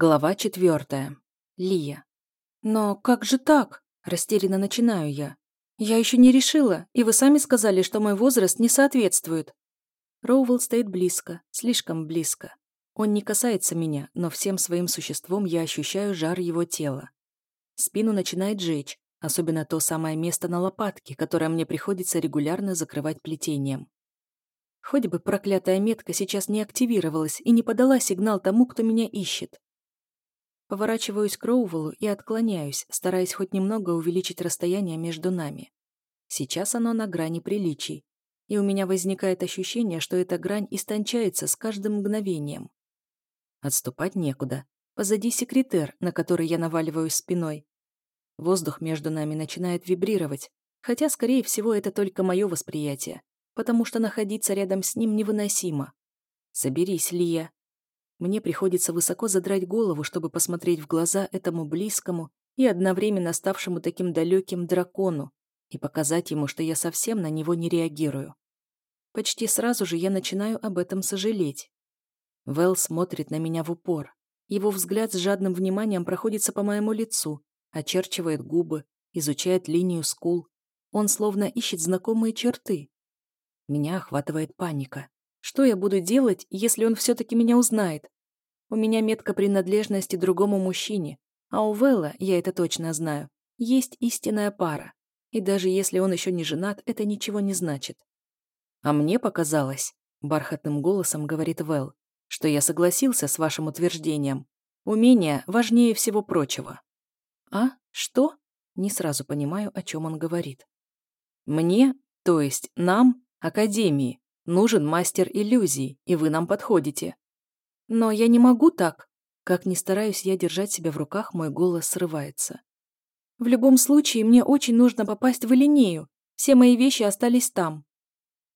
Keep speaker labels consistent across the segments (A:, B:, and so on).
A: Глава четвертая. Лия. «Но как же так?» – растерянно начинаю я. «Я еще не решила, и вы сами сказали, что мой возраст не соответствует». Роувелл стоит близко, слишком близко. Он не касается меня, но всем своим существом я ощущаю жар его тела. Спину начинает жечь, особенно то самое место на лопатке, которое мне приходится регулярно закрывать плетением. Хоть бы проклятая метка сейчас не активировалась и не подала сигнал тому, кто меня ищет. Поворачиваюсь к Роувеллу и отклоняюсь, стараясь хоть немного увеличить расстояние между нами. Сейчас оно на грани приличий, и у меня возникает ощущение, что эта грань истончается с каждым мгновением. Отступать некуда. Позади секретер, на который я наваливаюсь спиной. Воздух между нами начинает вибрировать, хотя, скорее всего, это только мое восприятие, потому что находиться рядом с ним невыносимо. Соберись, Лия. Мне приходится высоко задрать голову, чтобы посмотреть в глаза этому близкому и одновременно ставшему таким далеким дракону и показать ему, что я совсем на него не реагирую. Почти сразу же я начинаю об этом сожалеть. Вэл смотрит на меня в упор. Его взгляд с жадным вниманием проходится по моему лицу, очерчивает губы, изучает линию скул. Он словно ищет знакомые черты. Меня охватывает паника. Что я буду делать, если он все-таки меня узнает? У меня метка принадлежности другому мужчине, а у Вэлла, я это точно знаю, есть истинная пара. И даже если он еще не женат, это ничего не значит. А мне показалось, бархатным голосом говорит Вэл, что я согласился с вашим утверждением. Умение важнее всего прочего. А? Что? Не сразу понимаю, о чем он говорит. Мне, то есть нам, Академии, Нужен мастер иллюзий, и вы нам подходите. Но я не могу так. Как ни стараюсь я держать себя в руках, мой голос срывается. В любом случае, мне очень нужно попасть в Элинею. Все мои вещи остались там.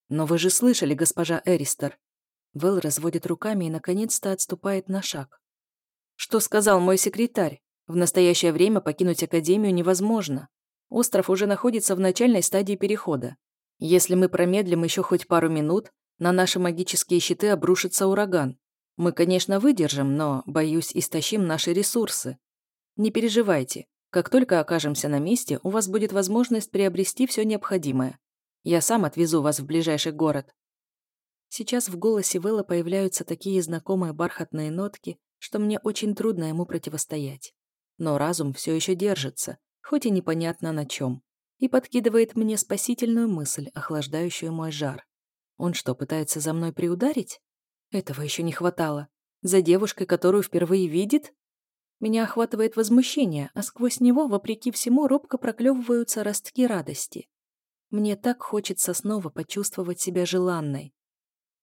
A: Но вы же слышали, госпожа Эристер. Вэл разводит руками и, наконец-то, отступает на шаг. Что сказал мой секретарь? В настоящее время покинуть Академию невозможно. Остров уже находится в начальной стадии перехода. Если мы промедлим еще хоть пару минут, на наши магические щиты обрушится ураган. Мы, конечно, выдержим, но, боюсь, истощим наши ресурсы. Не переживайте. Как только окажемся на месте, у вас будет возможность приобрести все необходимое. Я сам отвезу вас в ближайший город. Сейчас в голосе Вэлла появляются такие знакомые бархатные нотки, что мне очень трудно ему противостоять. Но разум все еще держится, хоть и непонятно на чем и подкидывает мне спасительную мысль, охлаждающую мой жар. Он что, пытается за мной приударить? Этого еще не хватало. За девушкой, которую впервые видит? Меня охватывает возмущение, а сквозь него, вопреки всему, робко проклевываются ростки радости. Мне так хочется снова почувствовать себя желанной.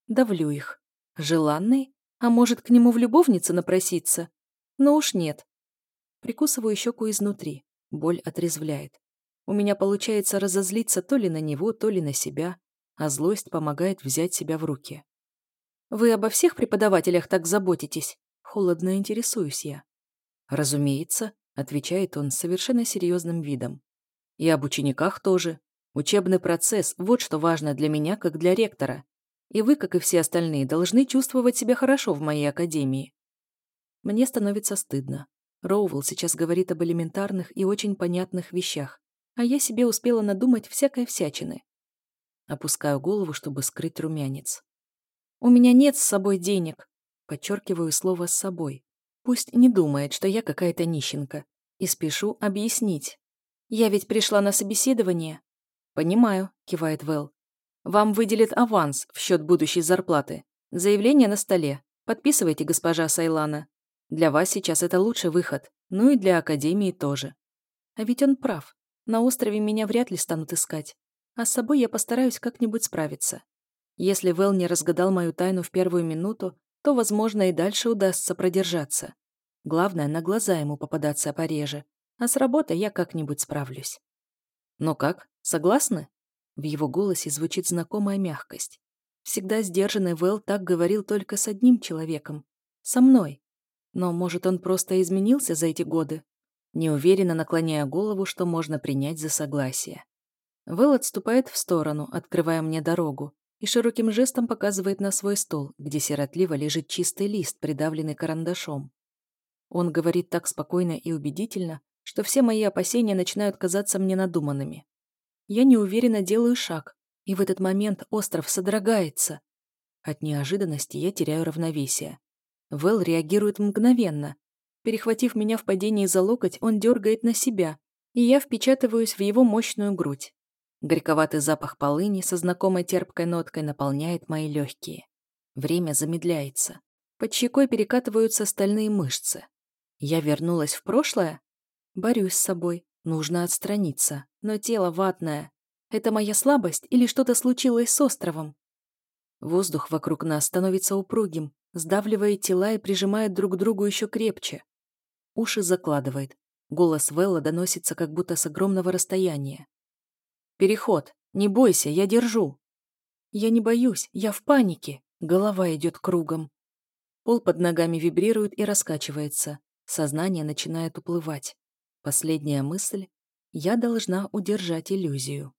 A: Давлю их. Желанной? А может, к нему в любовнице напроситься? Но уж нет. Прикусываю щеку изнутри. Боль отрезвляет. У меня получается разозлиться то ли на него, то ли на себя, а злость помогает взять себя в руки. «Вы обо всех преподавателях так заботитесь?» Холодно интересуюсь я. «Разумеется», — отвечает он с совершенно серьезным видом. «И об учениках тоже. Учебный процесс — вот что важно для меня, как для ректора. И вы, как и все остальные, должны чувствовать себя хорошо в моей академии». Мне становится стыдно. Роувелл сейчас говорит об элементарных и очень понятных вещах, а я себе успела надумать всякой всячины. Опускаю голову, чтобы скрыть румянец. «У меня нет с собой денег», подчеркиваю слово «с собой». Пусть не думает, что я какая-то нищенка, и спешу объяснить. «Я ведь пришла на собеседование». «Понимаю», — кивает Вэл. «Вам выделят аванс в счет будущей зарплаты. Заявление на столе. Подписывайте, госпожа Сайлана. Для вас сейчас это лучший выход, ну и для Академии тоже». А ведь он прав. На острове меня вряд ли станут искать, а с собой я постараюсь как-нибудь справиться. Если Вэл не разгадал мою тайну в первую минуту, то, возможно, и дальше удастся продержаться. Главное, на глаза ему попадаться пореже, а с работой я как-нибудь справлюсь. «Ну как, согласны?» В его голосе звучит знакомая мягкость. Всегда сдержанный Вэл так говорил только с одним человеком. Со мной. Но, может, он просто изменился за эти годы? Неуверенно наклоняя голову, что можно принять за согласие. Вэл отступает в сторону, открывая мне дорогу, и широким жестом показывает на свой стол, где сиротливо лежит чистый лист, придавленный карандашом. Он говорит так спокойно и убедительно, что все мои опасения начинают казаться мне надуманными. Я неуверенно делаю шаг, и в этот момент остров содрогается. От неожиданности я теряю равновесие. Вэл реагирует мгновенно. Перехватив меня в падении за локоть, он дергает на себя, и я впечатываюсь в его мощную грудь. Горьковатый запах полыни со знакомой терпкой ноткой наполняет мои легкие. Время замедляется. Под щекой перекатываются стальные мышцы. Я вернулась в прошлое? Борюсь с собой. Нужно отстраниться. Но тело ватное. Это моя слабость или что-то случилось с островом? Воздух вокруг нас становится упругим, сдавливает тела и прижимает друг к другу еще крепче. Уши закладывает. Голос Велла доносится как будто с огромного расстояния. «Переход! Не бойся, я держу!» «Я не боюсь, я в панике!» Голова идет кругом. Пол под ногами вибрирует и раскачивается. Сознание начинает уплывать. Последняя мысль — я должна удержать иллюзию.